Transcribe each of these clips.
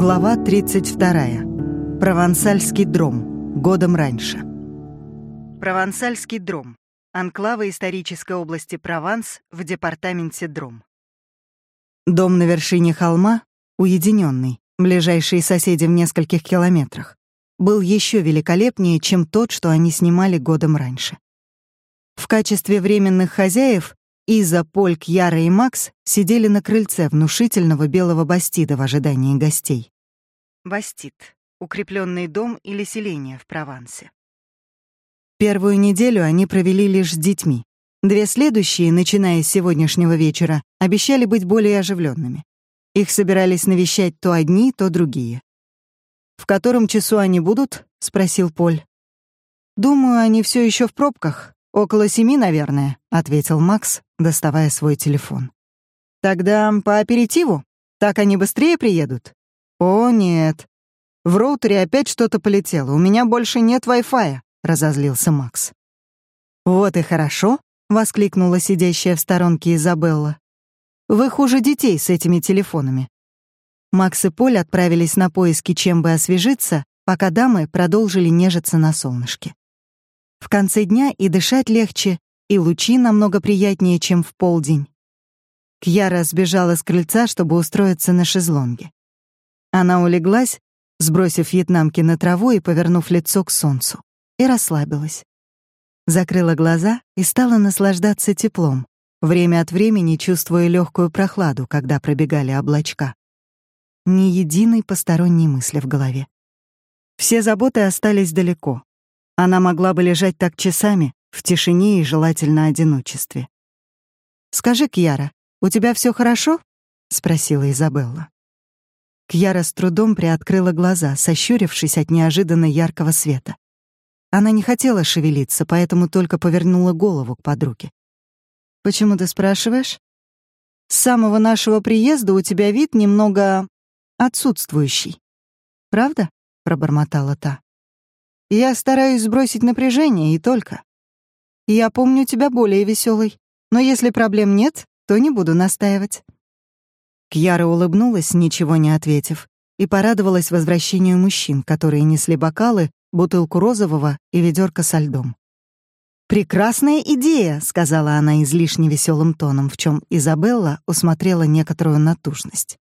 Глава 32. Провансальский дром. Годом раньше. Провансальский дром. Анклава исторической области Прованс в департаменте Дром. Дом на вершине холма, уединенный, ближайшие соседи в нескольких километрах, был еще великолепнее, чем тот, что они снимали годом раньше. В качестве временных хозяев Иза, Поль, Яра и Макс сидели на крыльце внушительного белого бастида в ожидании гостей. Бастид — укрепленный дом или селение в Провансе. Первую неделю они провели лишь с детьми. Две следующие, начиная с сегодняшнего вечера, обещали быть более оживленными. Их собирались навещать то одни, то другие. «В котором часу они будут?» — спросил Поль. «Думаю, они все еще в пробках. Около семи, наверное», — ответил Макс, доставая свой телефон. «Тогда по аперитиву? Так они быстрее приедут?» «О, нет. В роутере опять что-то полетело. У меня больше нет Wi-Fi», — разозлился Макс. «Вот и хорошо», — воскликнула сидящая в сторонке Изабелла. «Вы хуже детей с этими телефонами». Макс и Поль отправились на поиски, чем бы освежиться, пока дамы продолжили нежиться на солнышке. В конце дня и дышать легче, и лучи намного приятнее, чем в полдень. Кьяра сбежала с крыльца, чтобы устроиться на шезлонге. Она улеглась, сбросив вьетнамки на траву и повернув лицо к солнцу, и расслабилась. Закрыла глаза и стала наслаждаться теплом, время от времени чувствуя легкую прохладу, когда пробегали облачка. Ни единой посторонней мысли в голове. Все заботы остались далеко. Она могла бы лежать так часами, в тишине и желательно одиночестве. «Скажи, Кьяра, у тебя все хорошо?» — спросила Изабелла. Кьяра с трудом приоткрыла глаза, сощурившись от неожиданно яркого света. Она не хотела шевелиться, поэтому только повернула голову к подруге. «Почему ты спрашиваешь?» «С самого нашего приезда у тебя вид немного отсутствующий. Правда?» — пробормотала та. «Я стараюсь сбросить напряжение и только. Я помню тебя более веселой, но если проблем нет, то не буду настаивать». Кьяра улыбнулась, ничего не ответив, и порадовалась возвращению мужчин, которые несли бокалы, бутылку розового и ведерко со льдом. «Прекрасная идея», — сказала она излишне веселым тоном, в чем Изабелла усмотрела некоторую натужность.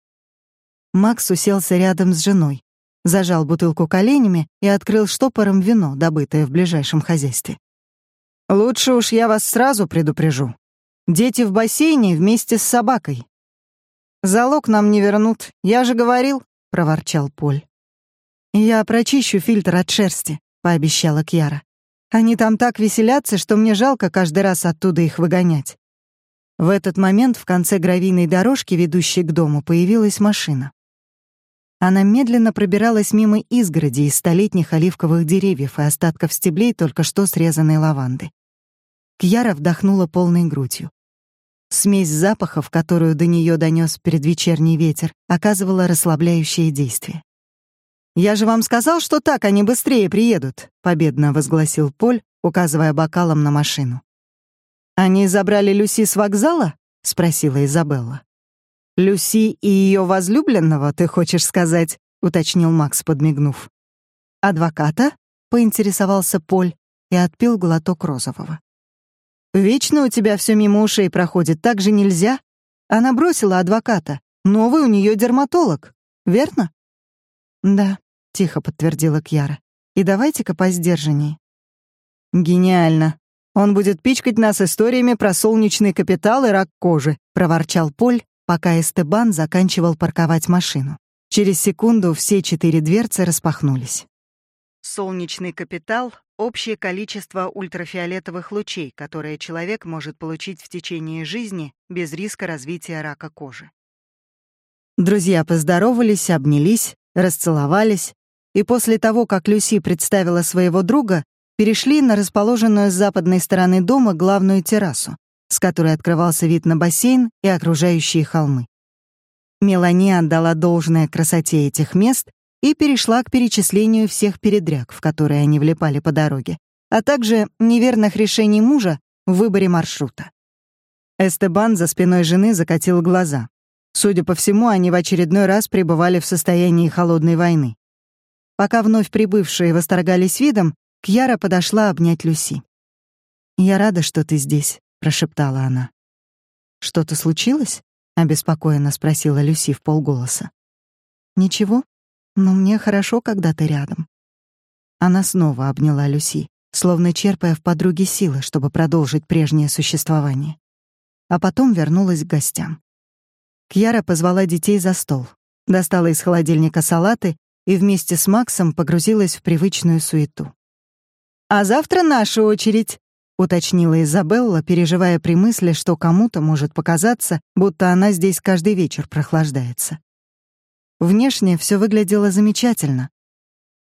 Макс уселся рядом с женой, зажал бутылку коленями и открыл штопором вино, добытое в ближайшем хозяйстве. «Лучше уж я вас сразу предупрежу. Дети в бассейне вместе с собакой. Залог нам не вернут, я же говорил», — проворчал Поль. «Я прочищу фильтр от шерсти», — пообещала Кьяра. «Они там так веселятся, что мне жалко каждый раз оттуда их выгонять». В этот момент в конце гравийной дорожки, ведущей к дому, появилась машина. Она медленно пробиралась мимо изгороди из столетних оливковых деревьев и остатков стеблей только что срезанной лаванды. Кьяра вдохнула полной грудью. Смесь запахов, которую до нее донес предвечерний ветер, оказывала расслабляющее действие. «Я же вам сказал, что так они быстрее приедут», — победно возгласил Поль, указывая бокалом на машину. «Они забрали Люси с вокзала?» — спросила Изабелла. «Люси и ее возлюбленного, ты хочешь сказать?» — уточнил Макс, подмигнув. «Адвоката?» — поинтересовался Поль и отпил глоток розового. Вечно у тебя все мимо ушей проходит, так же нельзя. Она бросила адвоката. Новый у нее дерматолог, верно? Да, тихо подтвердила Кьяра. И давайте-ка по сдержанней. Гениально. Он будет пичкать нас историями про солнечный капитал и рак кожи, проворчал Поль, пока Эстебан заканчивал парковать машину. Через секунду все четыре дверцы распахнулись. Солнечный капитал — общее количество ультрафиолетовых лучей, которые человек может получить в течение жизни без риска развития рака кожи. Друзья поздоровались, обнялись, расцеловались, и после того, как Люси представила своего друга, перешли на расположенную с западной стороны дома главную террасу, с которой открывался вид на бассейн и окружающие холмы. Мелани отдала должное красоте этих мест и перешла к перечислению всех передряг, в которые они влипали по дороге, а также неверных решений мужа в выборе маршрута. Эстебан за спиной жены закатил глаза. Судя по всему, они в очередной раз пребывали в состоянии холодной войны. Пока вновь прибывшие восторгались видом, Кьяра подошла обнять Люси. «Я рада, что ты здесь», — прошептала она. «Что-то случилось?» — обеспокоенно спросила Люси в полголоса. «Ничего, но мне хорошо, когда ты рядом». Она снова обняла Люси, словно черпая в подруге силы, чтобы продолжить прежнее существование. А потом вернулась к гостям. Кьяра позвала детей за стол, достала из холодильника салаты и вместе с Максом погрузилась в привычную суету. «А завтра наша очередь», — уточнила Изабелла, переживая при мысли, что кому-то может показаться, будто она здесь каждый вечер прохлаждается. Внешне все выглядело замечательно.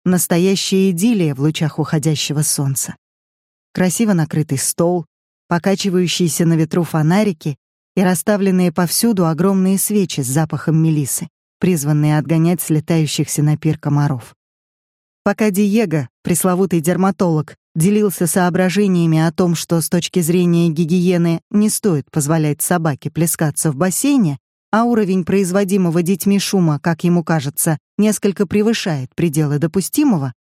Настоящая идиллия в лучах уходящего солнца. Красиво накрытый стол, покачивающиеся на ветру фонарики и расставленные повсюду огромные свечи с запахом мелисы призванные отгонять слетающихся на пир комаров. Пока Диего, пресловутый дерматолог, делился соображениями о том, что с точки зрения гигиены не стоит позволять собаке плескаться в бассейне, а уровень производимого детьми шума, как ему кажется, несколько превышает пределы допустимого,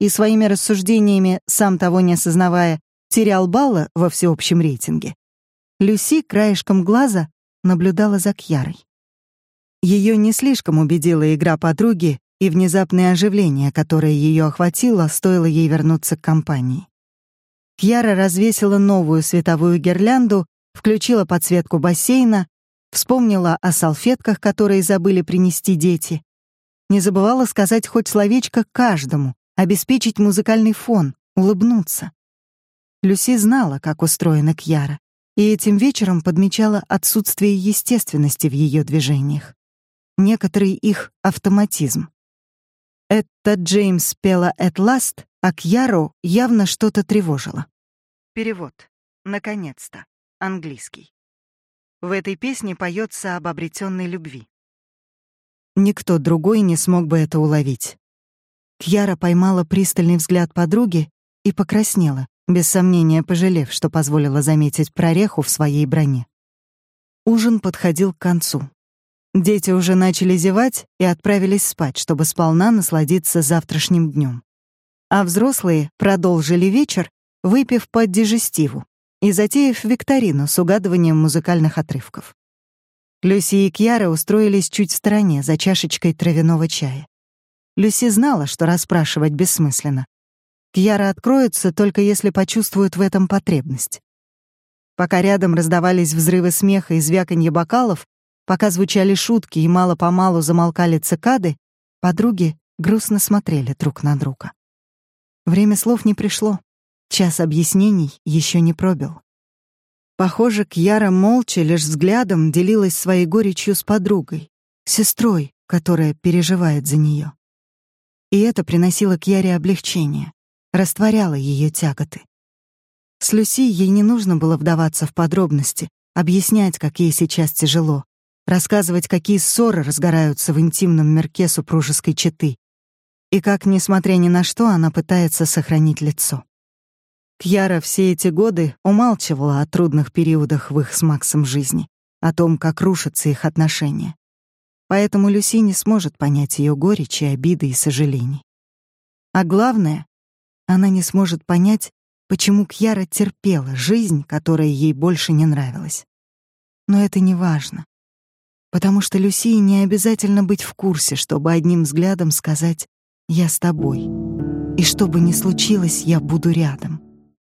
и своими рассуждениями, сам того не осознавая, терял баллы во всеобщем рейтинге. Люси краешком глаза наблюдала за Кьярой. Ее не слишком убедила игра подруги и внезапное оживление, которое ее охватило, стоило ей вернуться к компании. Кьяра развесила новую световую гирлянду, включила подсветку бассейна, вспомнила о салфетках, которые забыли принести дети. Не забывала сказать хоть словечко каждому, обеспечить музыкальный фон, улыбнуться. Люси знала, как устроена Кьяра, и этим вечером подмечала отсутствие естественности в ее движениях некоторый их автоматизм. Это Джеймс пела «At last», а Кьяру явно что-то тревожило. Перевод. Наконец-то. Английский. В этой песне поется об обретенной любви. Никто другой не смог бы это уловить. Кьяра поймала пристальный взгляд подруги и покраснела, без сомнения пожалев, что позволила заметить прореху в своей броне. Ужин подходил к концу. Дети уже начали зевать и отправились спать, чтобы сполна насладиться завтрашним днем. А взрослые продолжили вечер, выпив по дежестиву и затеяв викторину с угадыванием музыкальных отрывков. Люси и Кьяра устроились чуть в стороне за чашечкой травяного чая. Люси знала, что расспрашивать бессмысленно. Кьяра откроется только если почувствует в этом потребность. Пока рядом раздавались взрывы смеха и звяканье бокалов, Пока звучали шутки и мало-помалу замолкали цикады, подруги грустно смотрели друг на друга. Время слов не пришло, час объяснений еще не пробил. Похоже, Кьяра молча, лишь взглядом делилась своей горечью с подругой, сестрой, которая переживает за нее. И это приносило Кьяре облегчение, растворяло ее тяготы. С Люси ей не нужно было вдаваться в подробности, объяснять, как ей сейчас тяжело, рассказывать, какие ссоры разгораются в интимном мирке супружеской четы, и как, несмотря ни на что, она пытается сохранить лицо. Кьяра все эти годы умалчивала о трудных периодах в их с Максом жизни, о том, как рушатся их отношения. Поэтому Люси не сможет понять ее горечи, обиды и сожалений. А главное, она не сможет понять, почему Кьяра терпела жизнь, которая ей больше не нравилась. Но это не важно потому что Люсии не обязательно быть в курсе, чтобы одним взглядом сказать «я с тобой». И что бы ни случилось, я буду рядом.